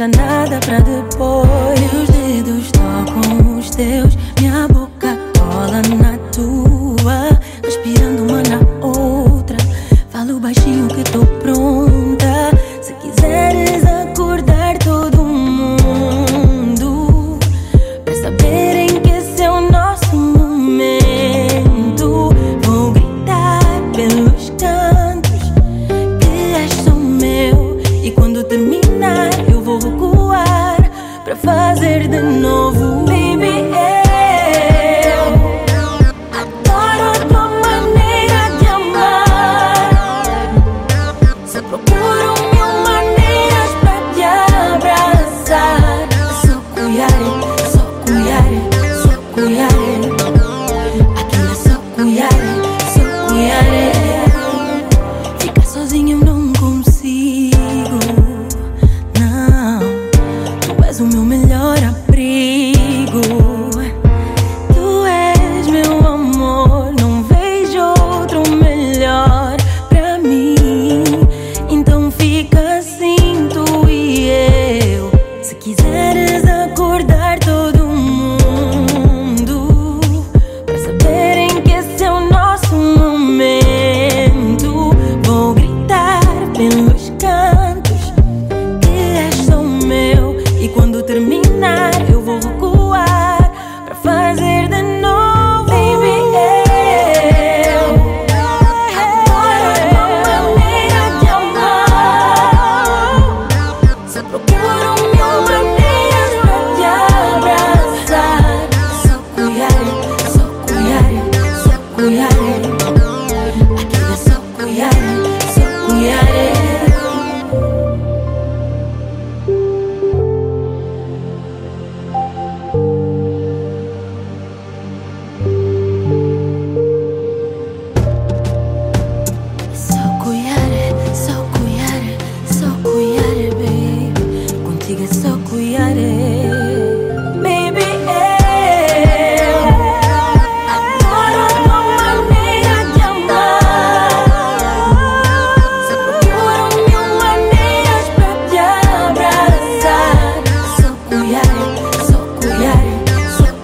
deixa nada pra depois. Meus dedos tocam os teus, minha boca cola na tua. Respirando uma na outra, falo baixinho que tô pronta. fazer de novo. Baby,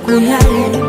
tương